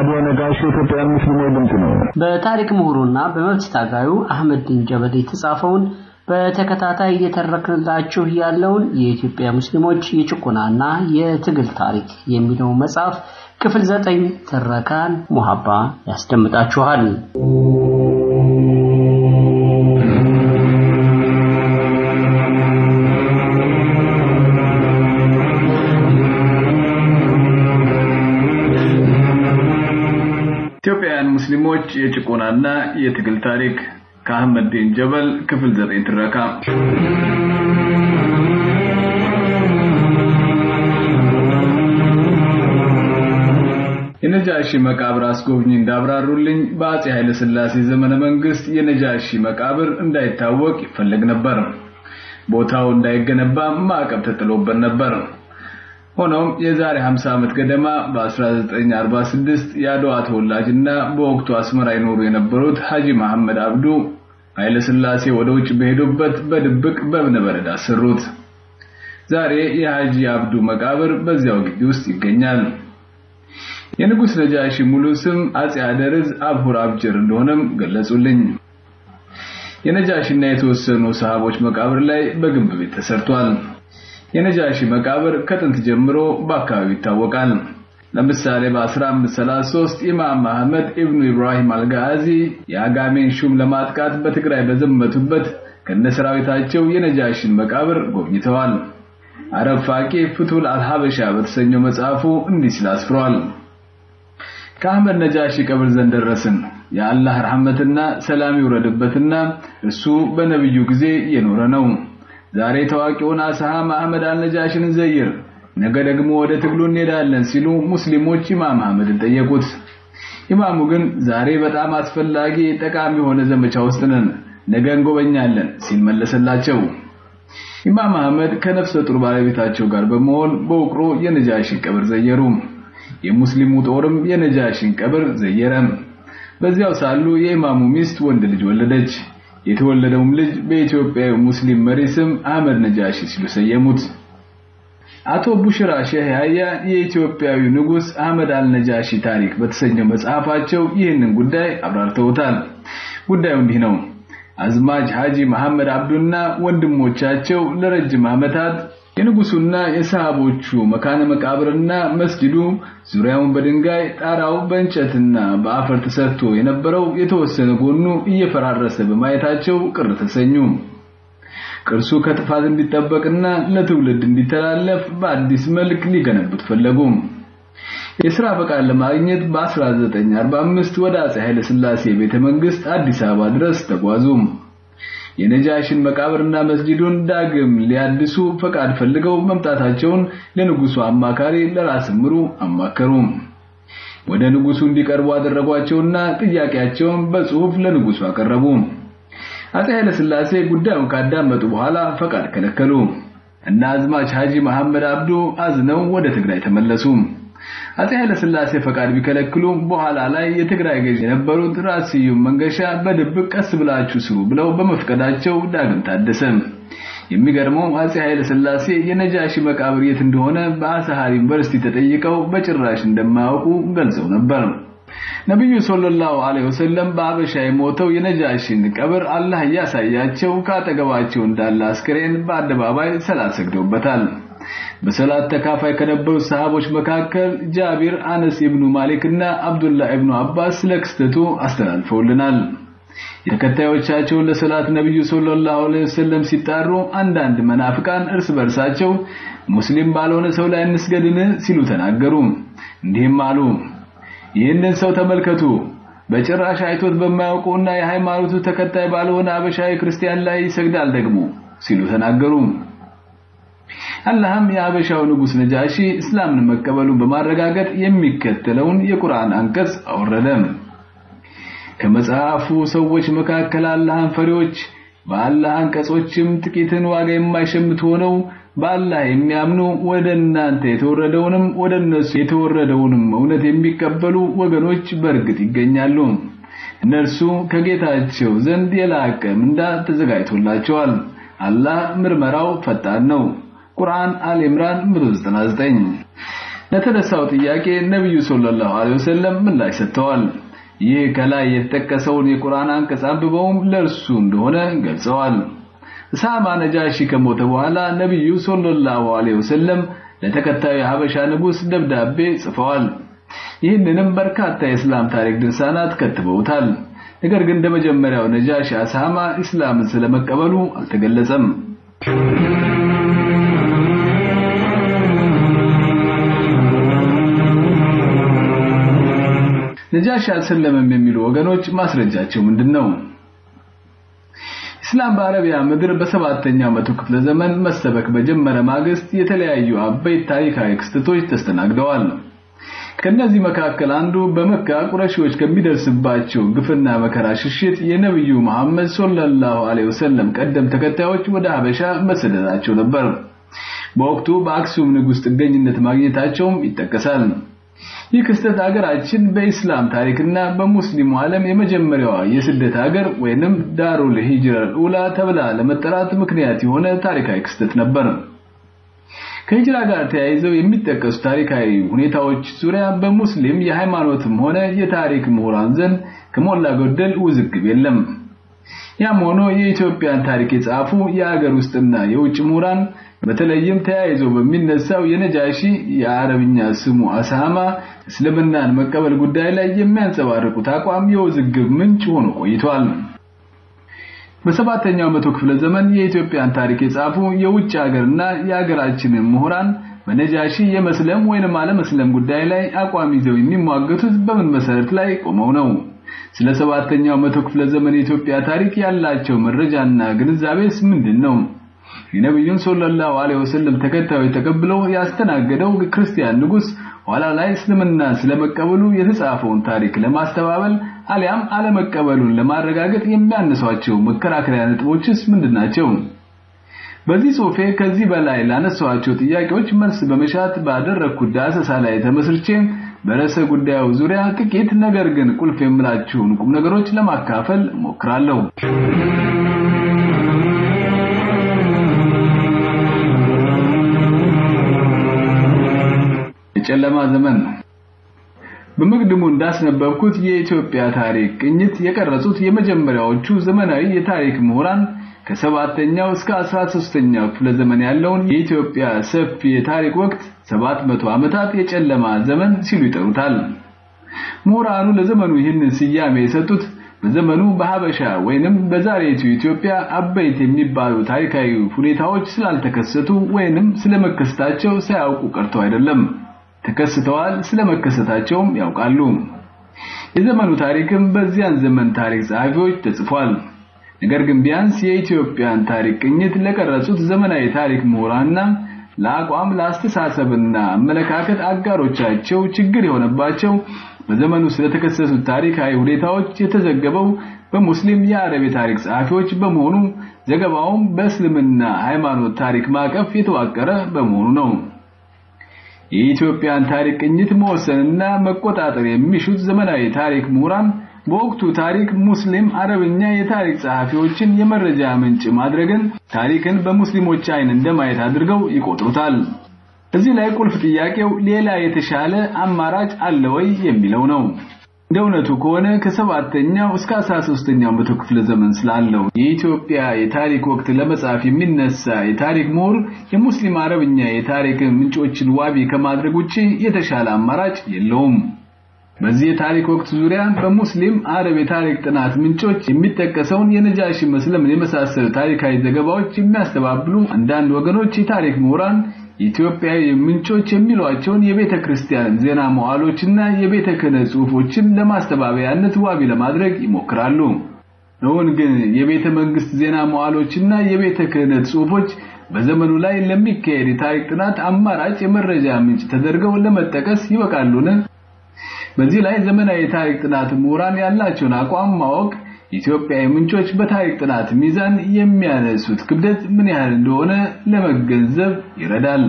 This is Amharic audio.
አህመድ ነጋሽ የኢትዮጵያን ሙስሊሞች ድምፅ ነው። በታሪክ ምሁሩና በመብት ታጋዩ አህመድ ዲን ጀበል የተጻፈውን በተከታታይ እየተረክንላችሁ ያለውን የኢትዮጵያ ሙስሊሞች የጭቆናና የትግል ታሪክ የሚለው መጽሐፍ ክፍል ዘጠኝ ትረካን ሙሀባ ያስደምጣችኋል። የጭቆናና የትግል ታሪክ ከአህመድ ዲን ጀበል ክፍል ዘጠኝ ትረካ የነጃሺ መቃብር አስጎብኚ እንዳብራሩልኝ በአጼ ኃይለ ሥላሴ ዘመነ መንግስት የነጃሺ መቃብር እንዳይታወቅ ይፈለግ ነበር። ቦታው እንዳይገነባ ማዕቀብ ተጥሎበት ነበር። ሆኖም የዛሬ 50 ዓመት ገደማ በ1946 የአድዋ ተወላጅና በወቅቱ አስመራ ይኖሩ የነበሩት ሐጂ መሐመድ አብዱ ኃይለ ሥላሴ ወደ ውጭ በሄዱበት በድብቅ በእብነበረድ አሰሩት። ዛሬ የሐጂ አብዱ መቃብር በዚያው ግቢ ውስጥ ይገኛል። የንጉስ ነጃሺ ሙሉ ስም አጼ አደርዝ አብሁር አብጀር እንደሆነም ገለጹልኝ። የነጃሺና የተወሰኑ ሰሃቦች መቃብር ላይ በግንብ ቤት ተሰርቷል። የነጃሺ መቃብር ከጥንት ጀምሮ በአካባቢው ይታወቃል። ለምሳሌ በ1533 ኢማም አህመድ ኢብኑ ኢብራሂም አልጋዚ የአጋሜን ሹም ለማጥቃት በትግራይ በዘመቱበት ከነሰራዊታቸው የነጃሺን መቃብር ጎብኝተዋል። አረብ ፋቂ ፍቱል አልሐበሻ በተሰኘው መጽሐፉ እንዲህ ሲል አስፍሯል። ከአህመድ ነጃሺ ቀብር ዘንድ ደረስን። የአላህ ረሕመትና ሰላም ይውረድበትና እሱ በነብዩ ጊዜ የኖረ ነው። ዛሬ ታዋቂውን አስሃም አህመድ አልነጃሽን ዘይር፣ ነገ ደግሞ ወደ ትግሉ እንሄዳለን ሲሉ ሙስሊሞች ኢማም አህመድን ጠየቁት። ኢማሙ ግን ዛሬ በጣም አስፈላጊ ጠቃሚ የሆነ ዘመቻ ውስጥ ነን፣ ነገ እንጎበኛለን ሲል ኢማም አህመድ ከነፍሰ ጡር ባለቤታቸው ጋር በመሆን በውቅሮ የነጃሺን ቀብር ዘየሩ። የሙስሊሙ ጦርም የነጃሺን ቀብር ዘየረም። በዚያው ሳሉ የኢማሙ ሚስት ወንድ ልጅ ወለደች። የተወለደውም ልጅ በኢትዮጵያዊ ሙስሊም መሪ ስም አህመድ ነጃሺ ሲሉ ሰየሙት። አቶ ቡሽራ ሼህ ያህያ የኢትዮጵያዊ ንጉስ አህመድ አልነጃሺ ታሪክ በተሰኘው መጽሐፋቸው ይህንን ጉዳይ አብራርተውታል። ጉዳዩ እንዲህ ነው። አዝማጅ ሐጂ መሐመድ አብዱና ወንድሞቻቸው ለረጅም ዓመታት የንጉሱና የሰሃቦቹ መካነ መቃብርና መስጂዱ ዙሪያውን በድንጋይ ጣራው በእንጨትና በአፈር ተሰርቶ የነበረው የተወሰነ ጎኑ እየፈራረሰ በማየታቸው ቅር ተሰኙ። ቅርሱ ከጥፋት እንዲጠበቅና ለትውልድ እንዲተላለፍ በአዲስ መልክ ሊገነቡት ፈለጉ። የሥራ ፈቃድ ለማግኘት በ1945 ወደ አጼ ኃይለ ሥላሴ ቤተ መንግስት አዲስ አበባ ድረስ ተጓዙ። የነጃሽን መቃብርና መስጂዱን ዳግም ሊያድሱ ፈቃድ ፈልገው መምጣታቸውን ለንጉሱ አማካሪ ለራስ ምሩ አማከሩ። ወደ ንጉሱ እንዲቀርቡ አደረጓቸውና ጥያቄያቸውን በጽሁፍ ለንጉሱ አቀረቡ። አጼ ኃይለ ሥላሴ ጉዳዩን ካዳመጡ በኋላ ፈቃድ ከለከሉ እና አዝማች ሐጂ መሐመድ አብዱ አዝነው ወደ ትግራይ ተመለሱ። አጼ ኃይለ ሥላሴ ፈቃድ ቢከለክሉ በኋላ ላይ የትግራይ ገዥ የነበሩት ራስ መንገሻ በድብቅ ቀስ ብላችሁ ስሩ ብለው በመፍቀዳቸው ዳግም ታደሰ። የሚገርመው አጼ ኃይለ ሥላሴ የነጃሺ መቃብር የት እንደሆነ በአሳሃር ዩኒቨርሲቲ ተጠይቀው በጭራሽ እንደማያውቁ ገልጸው ነበር። ነብዩ ሰለላሁ ዐለይሂ ወሰለም በአበሻ የሞተው የነጃሺን ቀብር አላህ እያሳያቸው ካጠገባቸው እንዳለ አስክሬን በአደባባይ ሰላት ሰግደውበታል። በሰላት ተካፋይ ከነበሩት ሰሃቦች መካከል ጃቢር፣ አነስ ኢብኑ ማሊክ እና አብዱላህ ኢብኑ አባስ ስለክስተቱ አስተላልፈውልናል። የተከታዮቻቸውን ለሰላት ነብዩ ሰለላሁ ዐለይሂ ወሰለም ሲጣሩ አንዳንድ መናፍቃን እርስ በርሳቸው ሙስሊም ባልሆነ ሰው ላይ እንስገድን ሲሉ ተናገሩ። እንዲህም አሉ፣ ይህንን ሰው ተመልከቱ፣ በጭራሽ አይቶት በማያውቀውና የሃይማኖቱ ተከታይ ባልሆነ አበሻዊ ክርስቲያን ላይ ይሰግዳል ደግሞ ሲሉ ተናገሩ። አላህም የአበሻው ንጉስ ነጃሺ እስላምን መቀበሉን በማረጋገጥ የሚከተለውን የቁርአን አንቀጽ አወረደ። ከመጽሐፉ ሰዎች መካከል አላህን ፈሪዎች በአላህ አንቀጾችም ጥቂትን ዋጋ የማይሸምቱ ሆነው በአላህ የሚያምኑ ወደ እናንተ የተወረደውንም ወደ እነሱ የተወረደውንም እውነት የሚቀበሉ ወገኖች በእርግጥ ይገኛሉ። እነርሱ ከጌታቸው ዘንድ የላቀ ምንዳ ተዘጋጅቶላቸዋል። አላህ ምርመራው ፈጣን ነው። ቁርአን አል ኢምራን 199 ለተነሳው ጥያቄ ነብዩ ሰለላሁ ዐለይሂ ወሰለም ምላሽ ሰጥተዋል። ይህ ከላይ የተጠቀሰውን የቁርአን አንቀጽ አንብበውም ለእርሱ እንደሆነ ገልጸዋል። ሳማ ነጃሺ ከሞተ በኋላ ነብዩ ሰለላሁ ዐለይሂ ወሰለም ለተከታዩ የሀበሻ ንጉስ ደብዳቤ ጽፈዋል። ይህንንም በርካታ የእስላም ታሪክ ድርሳናት ከትበውታል። ነገር ግን እንደመጀመሪያው ነጃሺ አሳማ እስላምን ስለመቀበሉ አልተገለጸም። ነጃሺ አልሰለመም የሚሉ ወገኖች ማስረጃቸው ምንድነው? እስላም በአረቢያ ምድር በሰባተኛው መቶ ክፍለ ዘመን መሰበክ በጀመረ ማግስት የተለያዩ አበይት ታሪካዊ ክስተቶች ተስተናግደዋል። ከነዚህ መካከል አንዱ በመካ ቁረሺዎች ከሚደርስባቸው ግፍና መከራ ሽሽት የነብዩ መሐመድ ሰለላሁ ዐለይሂ ወሰለም ቀደም ተከታዮች ወደ ሀበሻ መሰደዳቸው ነበር። በወቅቱ በአክሱም ንጉስ ጥገኝነት ማግኘታቸውም ይጠቀሳል። ይህ ክስተት ሀገራችን በኢስላም ታሪክና በሙስሊሙ ዓለም የመጀመሪያዋ የስደት ሀገር ወይንም ዳሩል ሂጅራ ኡላ ተብላ ለመጠራት ምክንያት የሆነ ታሪካዊ ክስተት ነበር። ከሂጅራ ጋር ተያይዘው የሚጠቀሱ ታሪካዊ ሁኔታዎች ዙሪያ በሙስሊም የሃይማኖትም ሆነ የታሪክ ምሁራን ዘንድ ከሞላ ጎደል ውዝግብ የለም። ያም ሆኖ የኢትዮጵያን ታሪክ የጻፉ የሀገር ውስጥና የውጭ ምሁራን በተለይም ተያይዞ በሚነሳው የነጃሺ የአረብኛ ስሙ አሳማ እስልምናን መቀበል ጉዳይ ላይ የሚያንጸባርቁት አቋም የውዝግብ ምንጭ ሆኖ ቆይቷል። በሰባተኛው መቶ ክፍለ ዘመን የኢትዮጵያን ታሪክ የጻፉ የውጭ ሀገርና የሀገራችንን ምሁራን በነጃሺ የመስለም ወይንም አለመስለም ጉዳይ ላይ አቋም ይዘው የሚሟገቱት በምን መሰረት ላይ ቆመው ነው? ስለ ሰባተኛው መቶ ክፍለ ዘመን የኢትዮጵያ ታሪክ ያላቸው መረጃና ግንዛቤስ ምንድን ነው? የነብዩን ሰለላሁ ዐለይሂ ወሰለም ተከታዮች ተቀብለው ያስተናገደው ክርስቲያን ንጉስ ኋላ ላይ እስልምና ስለመቀበሉ የተጻፈውን ታሪክ ለማስተባበል አሊያም አለመቀበሉን ለማረጋገጥ የሚያነሷቸው መከራከሪያ ነጥቦችስ ምንድናቸው? በዚህ ጽሑፌ ከዚህ በላይ ላነሳኋቸው ጥያቄዎች መልስ በመሻት ባደረግኩት ዳሰሳ ላይ ተመስርቼ በርዕሰ ጉዳዩ ዙሪያ ጥቂት ነገር ግን ቁልፍ የምላቸውን ቁም ነገሮች ለማካፈል ሞክራለሁ። የጨለማ ዘመን በመቅድሙ እንዳስነበብኩት የኢትዮጵያ ታሪክ ቅኝት የቀረጹት የመጀመሪያዎቹ ዘመናዊ የታሪክ ምሁራን ከሰባተኛው እስከ 13ኛው ክፍለ ዘመን ያለውን የኢትዮጵያ ሰፊ የታሪክ ወቅት 700 ዓመታት የጨለማ ዘመን ሲሉ ይጠሩታል። ምሁራኑ ለዘመኑ ይህንን ስያሜ የሰጡት በዘመኑ በሀበሻ ወይንም በዛሬቱ ኢትዮጵያ አበይት የሚባሉ ታሪካዊ ሁኔታዎች ስላልተከሰቱ ወይንም ስለመከሰታቸው ሳያውቁ ቀርተው አይደለም። ተከስተዋል፣ ስለመከሰታቸውም ያውቃሉ። የዘመኑ ታሪክም በዚያን ዘመን ታሪክ ጸሐፊዎች ተጽፏል። ነገር ግን ቢያንስ የኢትዮጵያን ታሪክ ቅኝት ለቀረጹት ዘመናዊ ታሪክ ምሁራንና ለአቋም ለአስተሳሰብና አመለካከት አጋሮቻቸው ችግር የሆነባቸው በዘመኑ ስለተከሰቱት ታሪካዊ ሁኔታዎች የተዘገበው በሙስሊም የአረብ ታሪክ ጸሐፊዎች በመሆኑ ዘገባውም በእስልምና ሃይማኖት ታሪክ ማዕቀፍ የተዋቀረ በመሆኑ ነው። የኢትዮጵያን ታሪክ ቅኝት መወሰንና መቆጣጠር የሚሹት ዘመናዊ ታሪክ ምሁራን በወቅቱ ታሪክ ሙስሊም አረብኛ የታሪክ ጸሐፊዎችን የመረጃ ምንጭ ማድረግን ታሪክን በሙስሊሞች አይን እንደማየት አድርገው ይቆጥሩታል። እዚህ ላይ ቁልፍ ጥያቄው ሌላ የተሻለ አማራጭ አለ ወይ የሚለው ነው። እንደ እውነቱ ከሆነ ከሰባተኛው እስከ 13ኛው መቶ ክፍለ ዘመን ስላለው የኢትዮጵያ የታሪክ ወቅት ለመጻፍ የሚነሳ የታሪክ ምሁር የሙስሊም አረብኛ የታሪክ ምንጮችን ዋቢ ከማድረግ ውጪ የተሻለ አማራጭ የለውም። በዚህ የታሪክ ወቅት ዙሪያ በሙስሊም አረብ የታሪክ ጥናት ምንጮች የሚጠቀሰውን የነጃሺ መስለምን የመሳሰሉ ታሪካዊ ዘገባዎች የሚያስተባብሉ አንዳንድ ወገኖች የታሪክ ምሁራን ኢትዮጵያዊ ምንጮች የሚሏቸውን የቤተ ክርስቲያን ዜና መዋዕሎችና የቤተ ክህነት ጽሑፎችን ለማስተባበያነት ዋቢ ለማድረግ ይሞክራሉ። እውን ግን የቤተ መንግስት ዜና መዋዕሎችና የቤተ ክህነት ጽሑፎች በዘመኑ ላይ ለሚካሄድ የታሪክ ጥናት አማራጭ የመረጃ ምንጭ ተደርገው ለመጠቀስ ይበቃሉን? በዚህ ላይ ዘመናዊ የታሪክ ጥናት ምሁራን ያላቸውን አቋም ማወቅ ኢትዮጵያዊ ምንጮች በታሪክ ጥናት ሚዛን የሚያነሱት ክብደት ምን ያህል እንደሆነ ለመገንዘብ ይረዳል።